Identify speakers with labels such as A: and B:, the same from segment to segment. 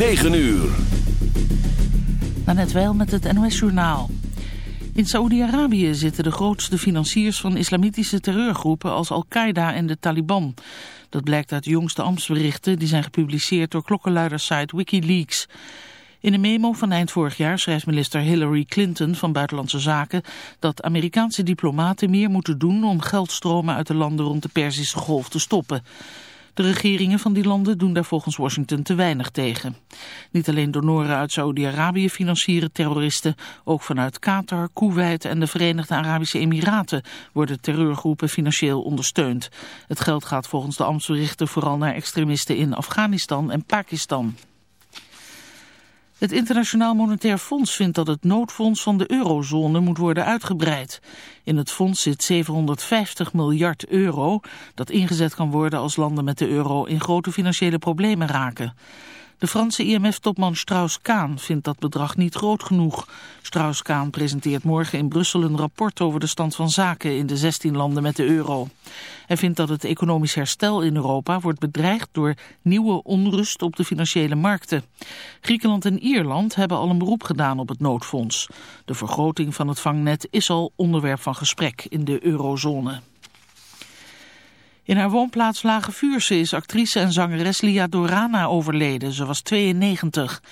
A: 9 uur.
B: net wel met het NOS-journaal. In Saoedi-Arabië zitten de grootste financiers van islamitische terreurgroepen als Al-Qaeda en de Taliban. Dat blijkt uit de jongste ambtsberichten die zijn gepubliceerd door klokkenluidersite Wikileaks. In een memo van eind vorig jaar schrijft minister Hillary Clinton van Buitenlandse Zaken dat Amerikaanse diplomaten meer moeten doen om geldstromen uit de landen rond de Perzische Golf te stoppen. De regeringen van die landen doen daar volgens Washington te weinig tegen. Niet alleen donoren uit Saudi-Arabië financieren terroristen, ook vanuit Qatar, Kuwait en de Verenigde Arabische Emiraten worden terreurgroepen financieel ondersteund. Het geld gaat volgens de ambtsberichten vooral naar extremisten in Afghanistan en Pakistan. Het Internationaal Monetair Fonds vindt dat het noodfonds van de eurozone moet worden uitgebreid. In het fonds zit 750 miljard euro dat ingezet kan worden als landen met de euro in grote financiële problemen raken. De Franse IMF-topman Strauss-Kaan vindt dat bedrag niet groot genoeg. Strauss-Kaan presenteert morgen in Brussel een rapport over de stand van zaken in de 16 landen met de euro. Hij vindt dat het economisch herstel in Europa wordt bedreigd door nieuwe onrust op de financiële markten. Griekenland en Ierland hebben al een beroep gedaan op het noodfonds. De vergroting van het vangnet is al onderwerp van gesprek in de eurozone. In haar woonplaats Lage Vuurse is actrice en zangeres Lia Dorana overleden. Ze was 92.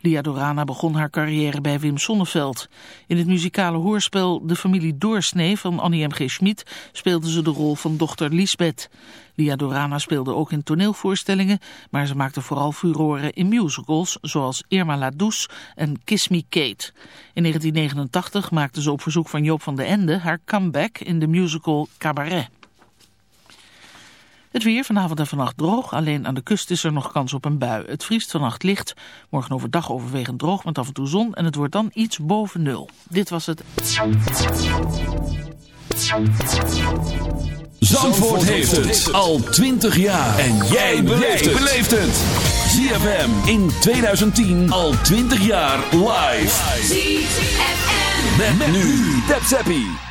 B: Lia Dorana begon haar carrière bij Wim Sonneveld. In het muzikale hoorspel De familie Doorsnee van Annie M. G. Schmid speelde ze de rol van dochter Lisbeth. Lia Dorana speelde ook in toneelvoorstellingen, maar ze maakte vooral furoren in musicals zoals Irma La Douce en Kiss Me Kate. In 1989 maakte ze op verzoek van Joop van den Ende haar comeback in de musical Cabaret. Het weer vanavond en vannacht droog. Alleen aan de kust is er nog kans op een bui. Het vriest vannacht licht. Morgen overdag overwegend droog met af en toe zon. En het wordt dan iets boven nul. Dit was het.
A: Zandvoort heeft het al 20 jaar. En jij beleeft het. ZFM in 2010 al 20 jaar live. ZFM. Met, nu. Tap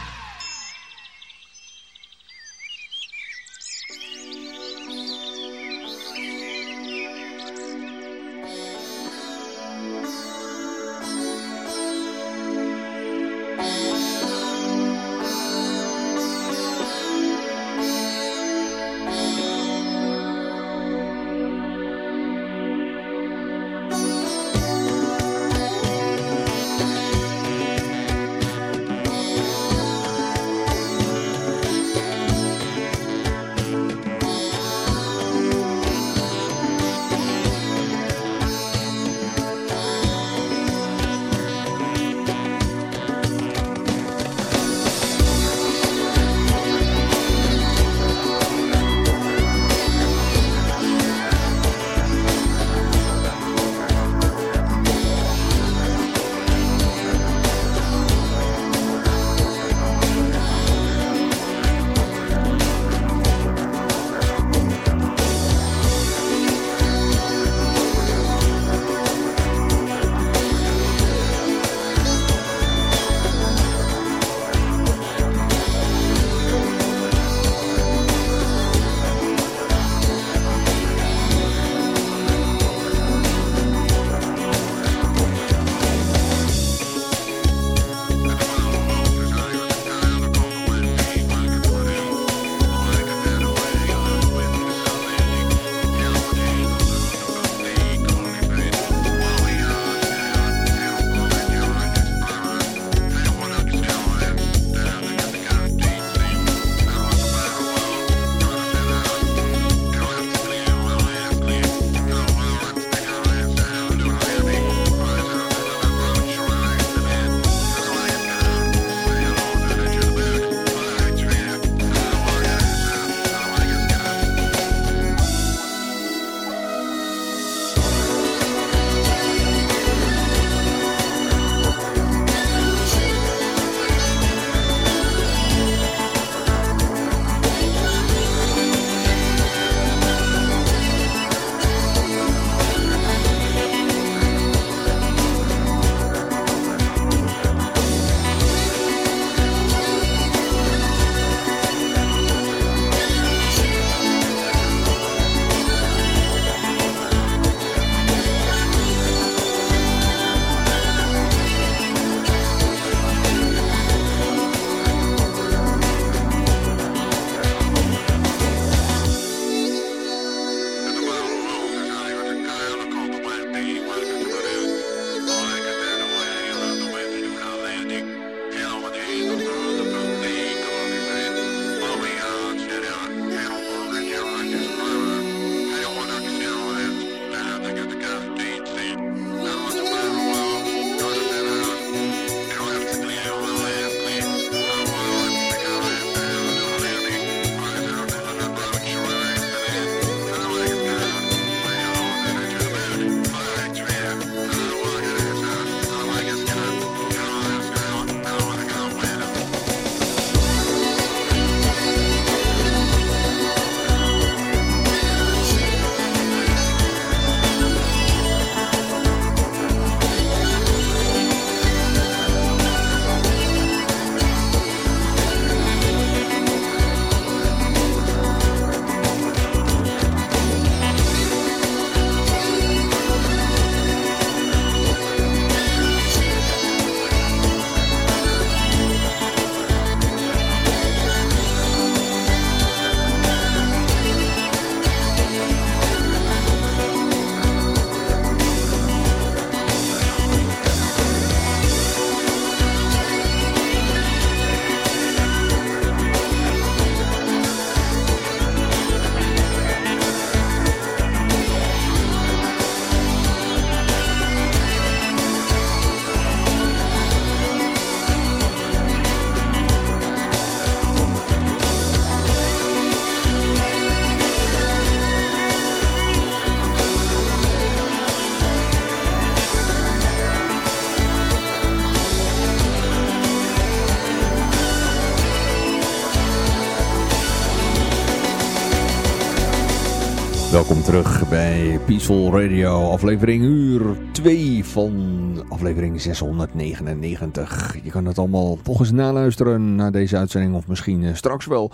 C: terug bij Peaceful Radio, aflevering uur 2 van aflevering 699. Je kan het allemaal volgens naluisteren naar deze uitzending of misschien eh, straks wel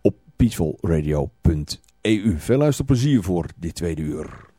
C: op peacefulradio.eu. Veel luisterplezier voor dit tweede uur.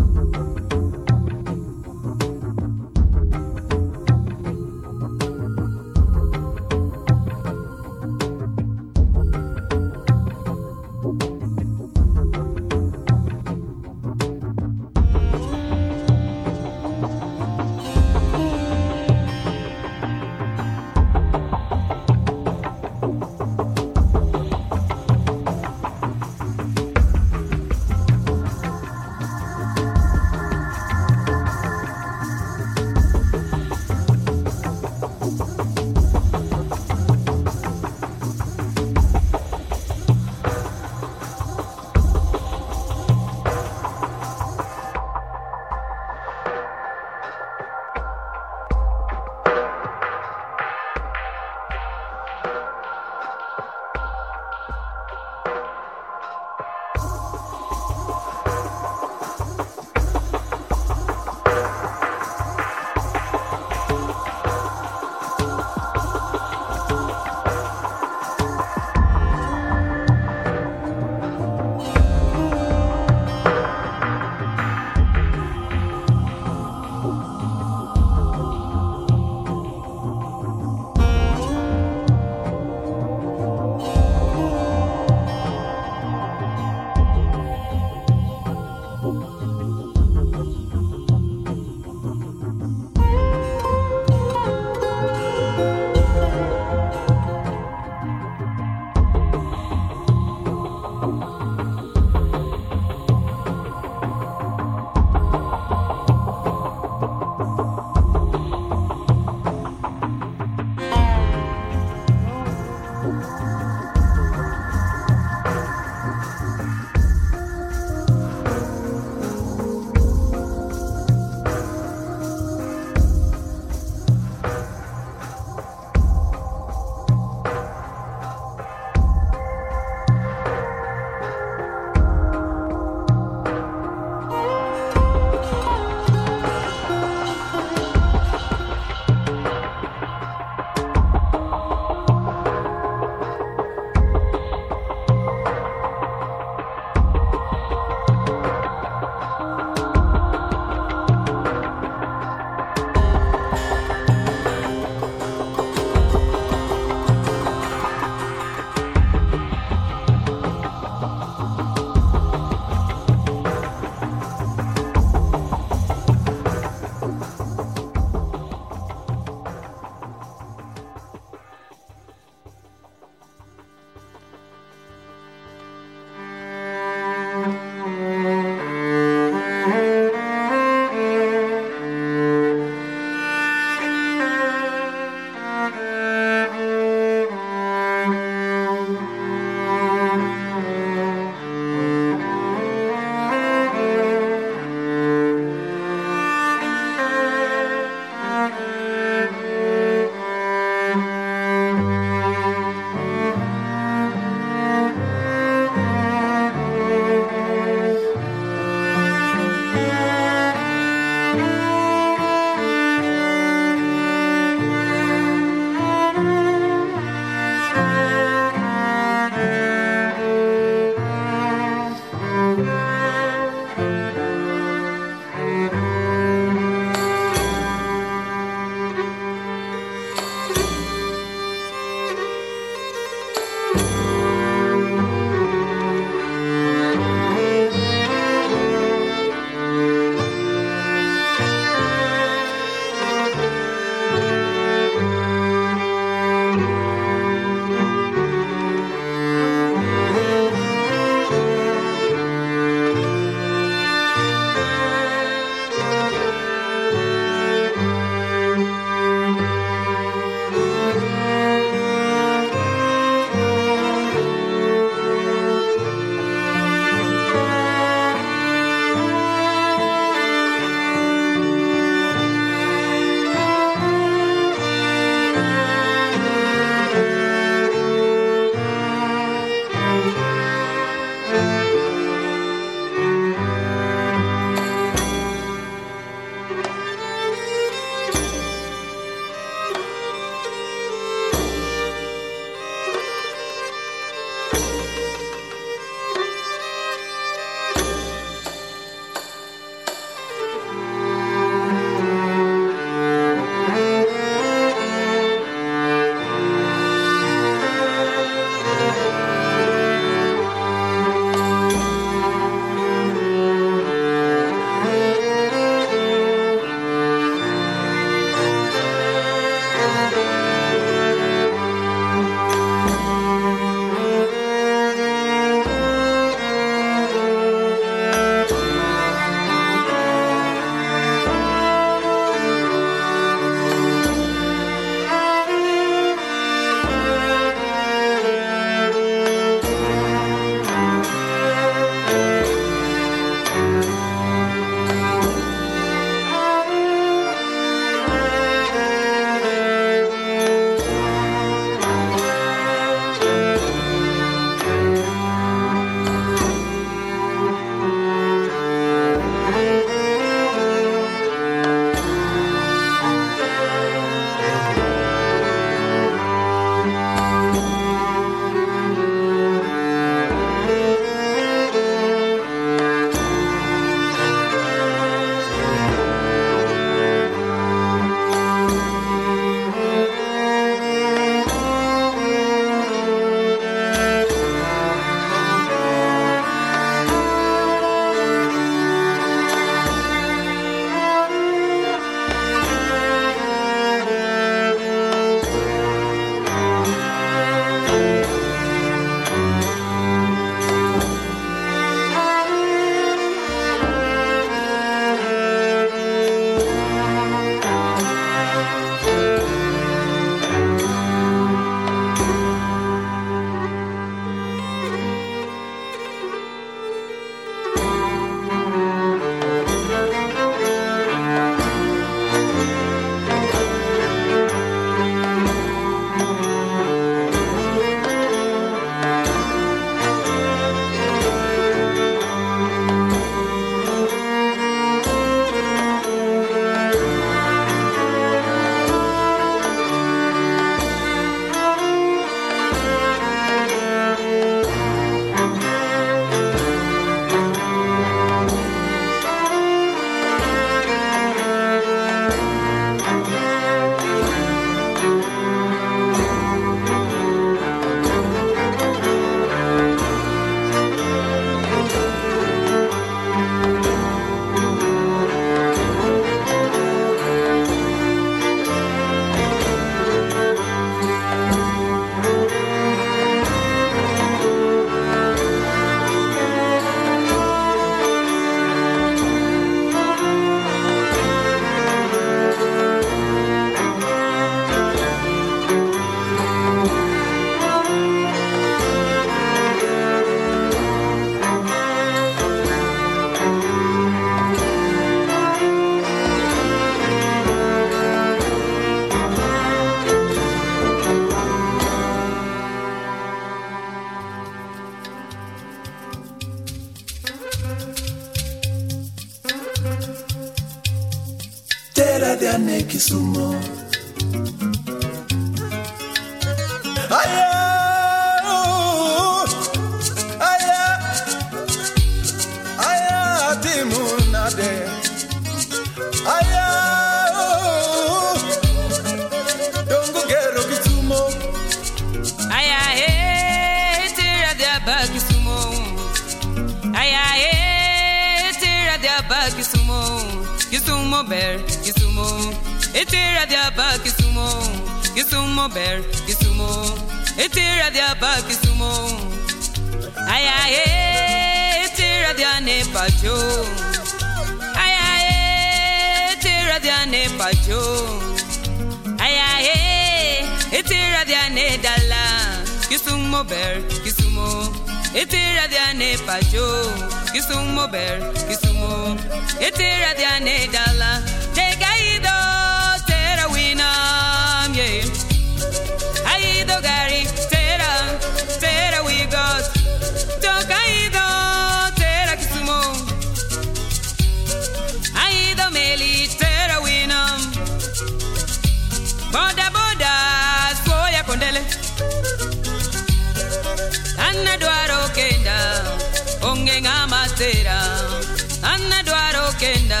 D: Kenda,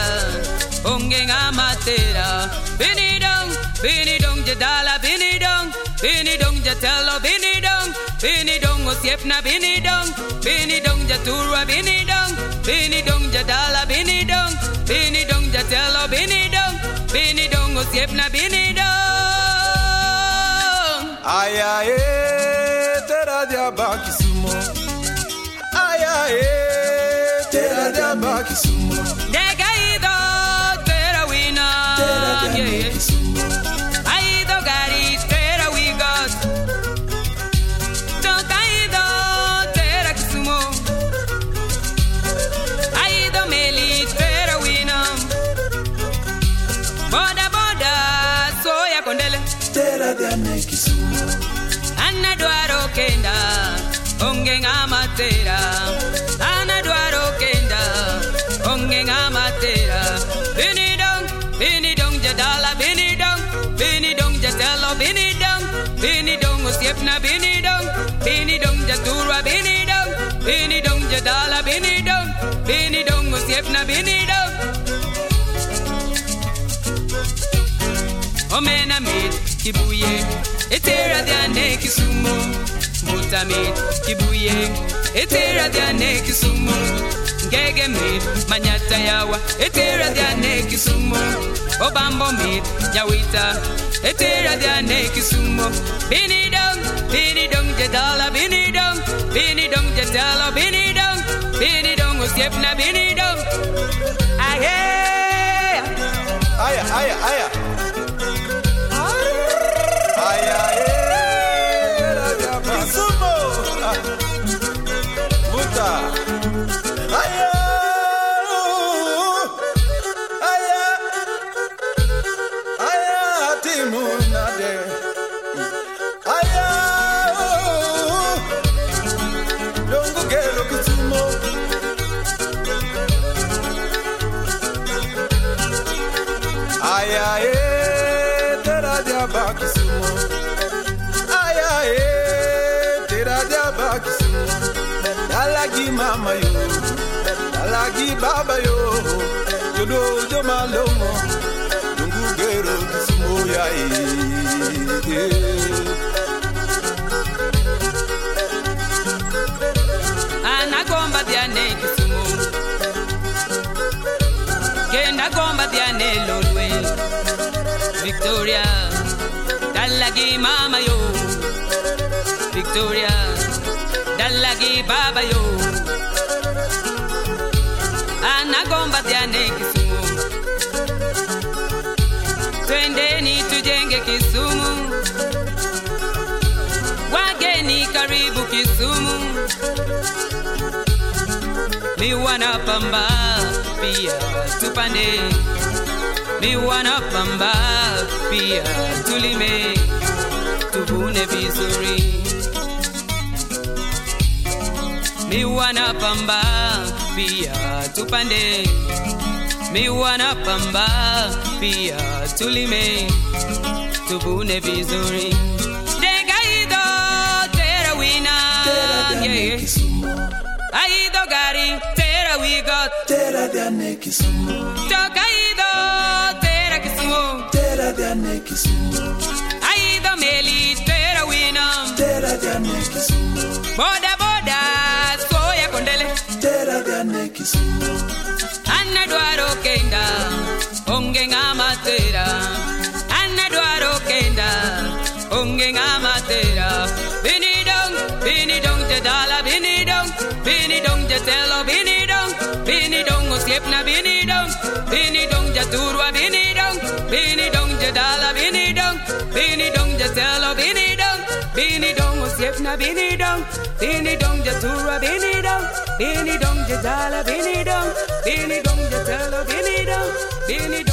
D: onge ngamatera. Bini dong, bini dong jadala, bini dong, bini dong jatelo, bini dong, bini dong osiepna, bini dong, bini dong jaturwa, bini dong, bini dong jadala, bini dong, bini dong jatelo, bini dong, bini dong osiepna, bini dong.
E: Aya, eh, tera diaba Kisumo. Aya, eh, tera diaba Kisumo.
D: anadwaro kenda onge ng'amatera anadwaro kenda onge ng'amatera binidong binidong jadala binidong binidong jatelo binidong binidong osiepna binidong binidong jaturwa binidong binidong jadala binidong binidong osiepna binidong omena mit kibuye. Etera diane kisumo Muta kibuye. Etera diane kisumo Ngege made manyata yawa. Etera diane kisumo Obambo made nyawita. Etera diane kisumo Bini dong, bini dong jedala Bini dong, bini dong jedala Bini dong, bini dong usiepna Bini dong. Aye.
E: Aya, aya, aya. Jo malomo, dungu gero Kisumo ya
D: anagomba diane kisumu kenda gomba diane lolwe. Victoria dalagi mama yo. Victoria dalagi baba yo. Anagomba diane kisumu twendeni tujenge kisumu. Wageni karibu kisumu. Mi wanapamba pia tupande. Mi wanapamba pia tulime. Tuvune vizuri. Mi wanapamba pia tupande. Mi wana pamba pia tulime tubune vizuri. Degaido tera wina yeah. aido gari tera we got.
E: Tera diane kisumo
D: tera kisumo
E: tera diane kisumo
D: aido meli tera wina.
E: Tera kisumo
D: boda uslip na bini dong bini dong te turwa bini dong bini dong te dala bini dong bini dong te telo bini dong bini dong uslip na bini dong bini dong te turwa bini dong bini dong te dala bini dong bini dong te telo bini dong bini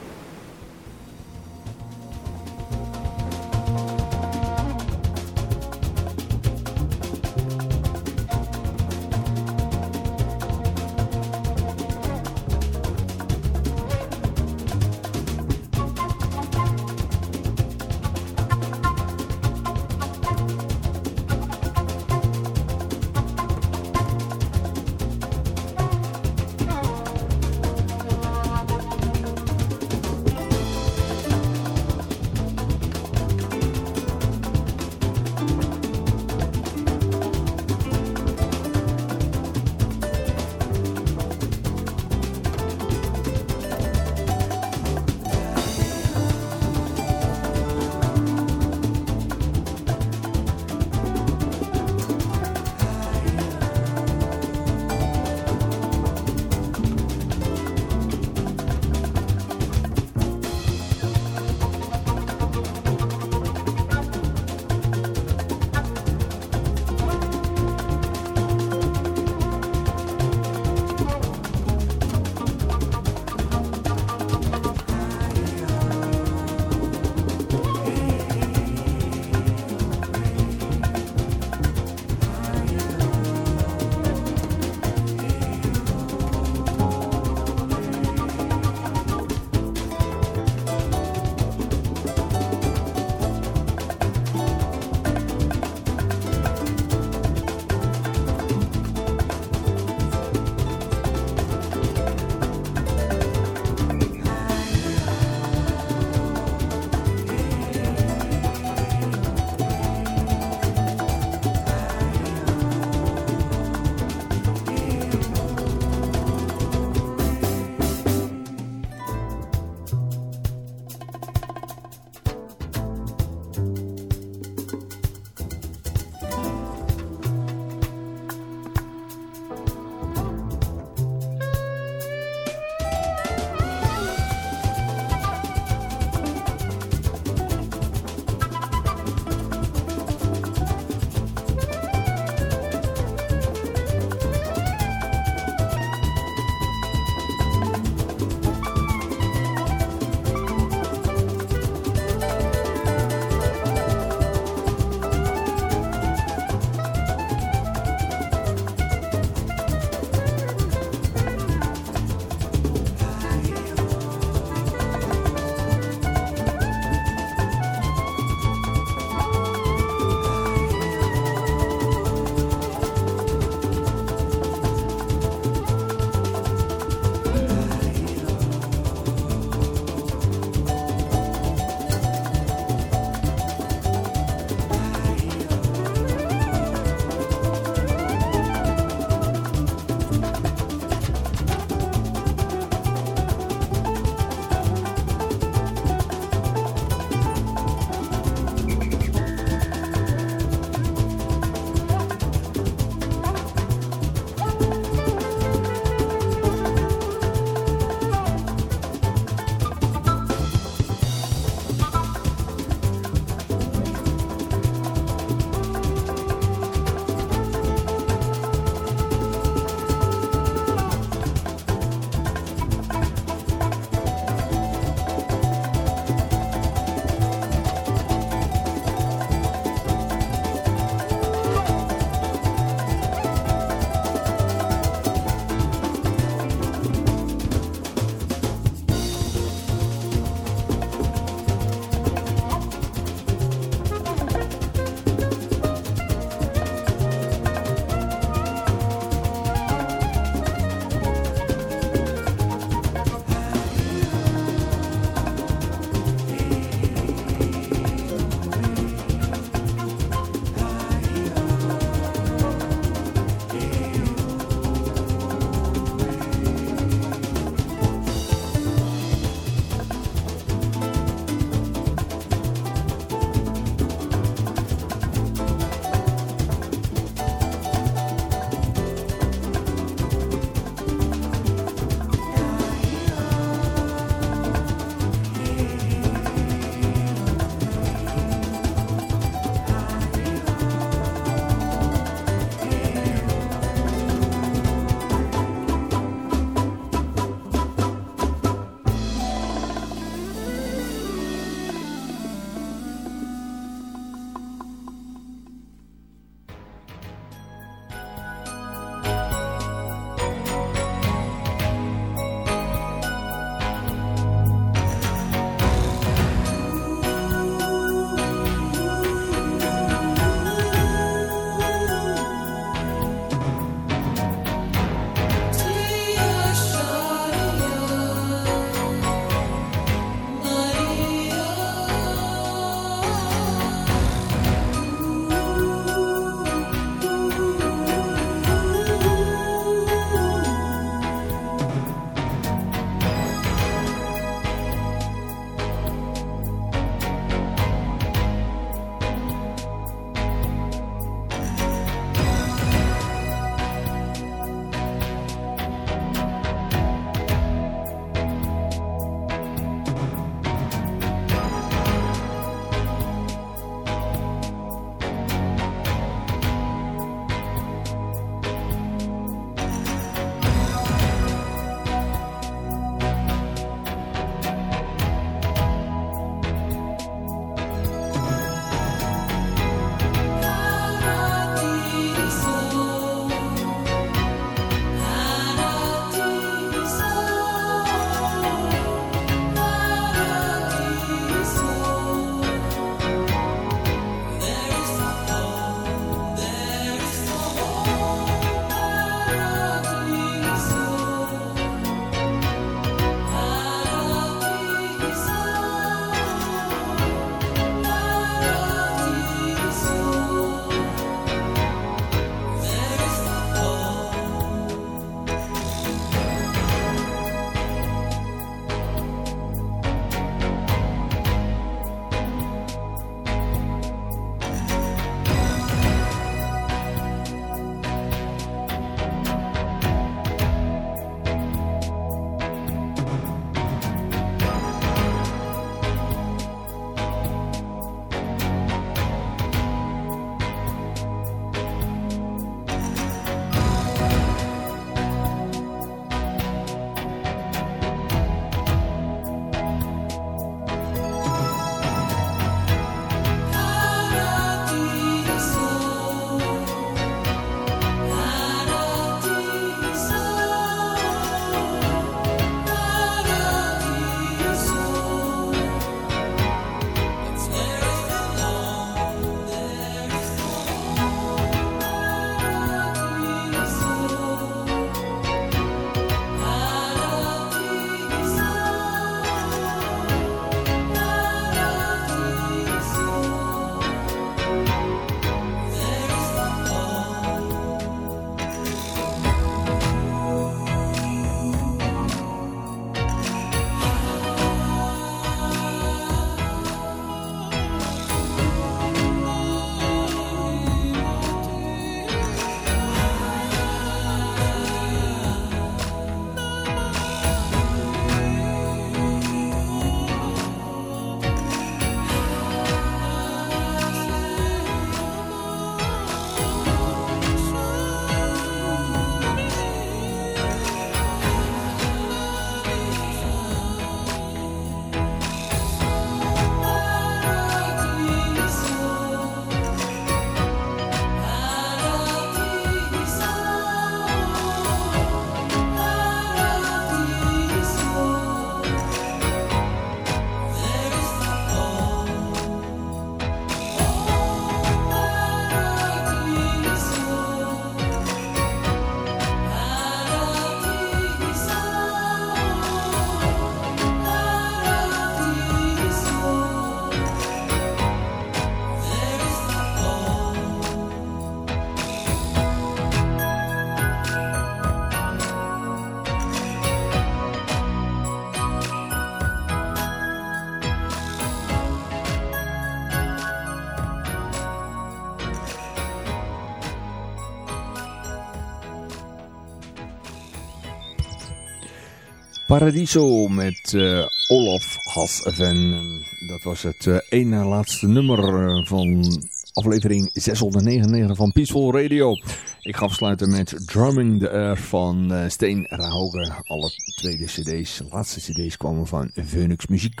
F: Paradiso met uh, Olaf Hasven. Dat was het uh, ene laatste nummer uh, van aflevering 699 van Peaceful Radio. Ik ga afsluiten met Drumming the Air van Steen Rahoge. Alle tweede cd's, laatste cd's kwamen van Phoenix Muziek.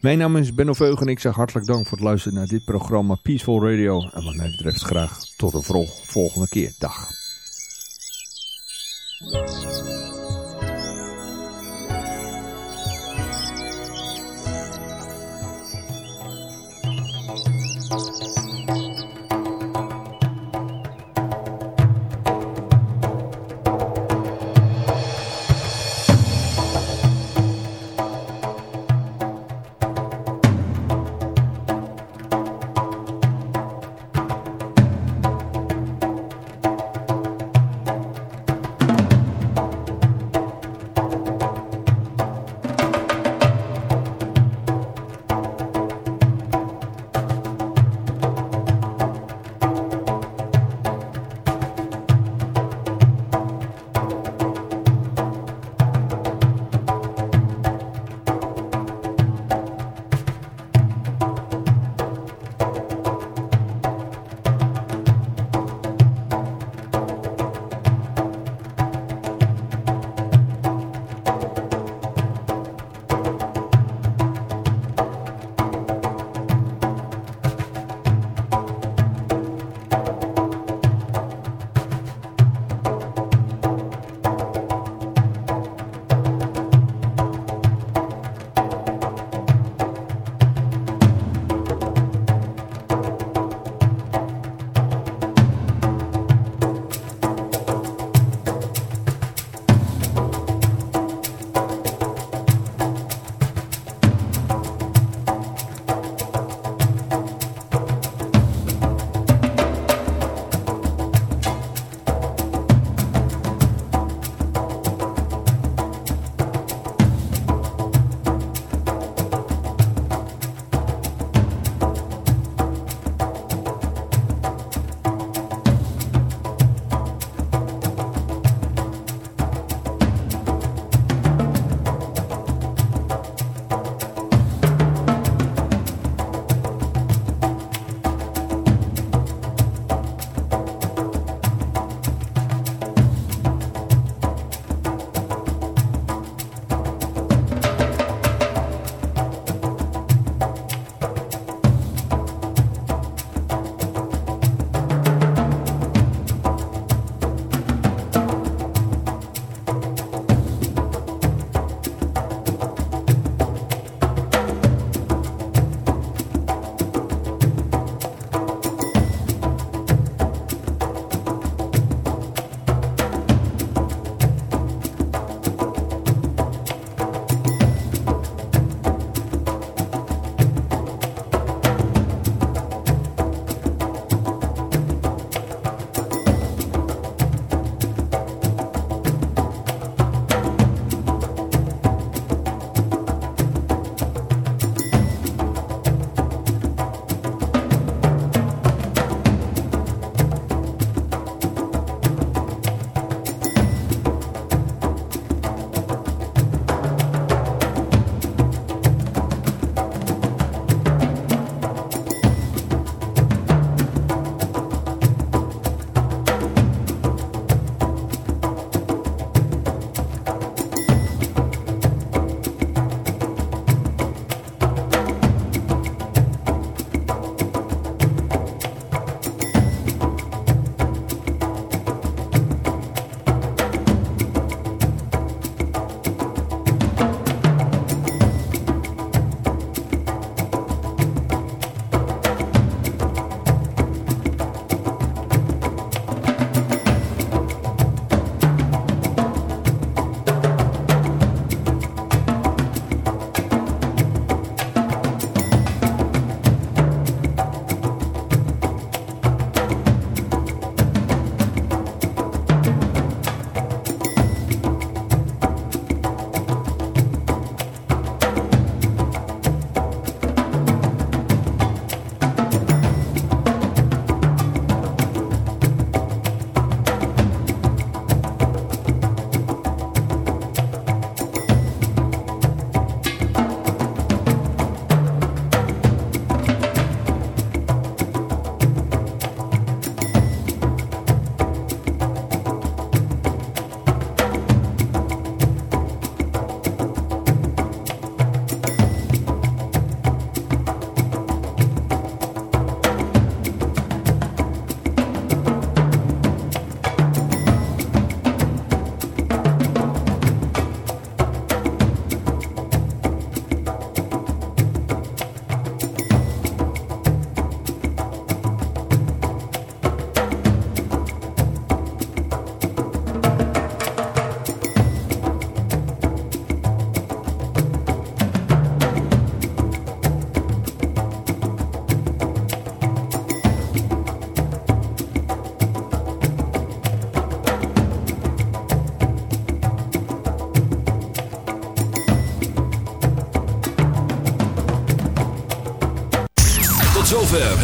F: Mijn naam is Benno Veug en ik zeg hartelijk dank voor het luisteren naar dit programma Peaceful Radio. En wat mij betreft graag tot de volgende keer. Dag.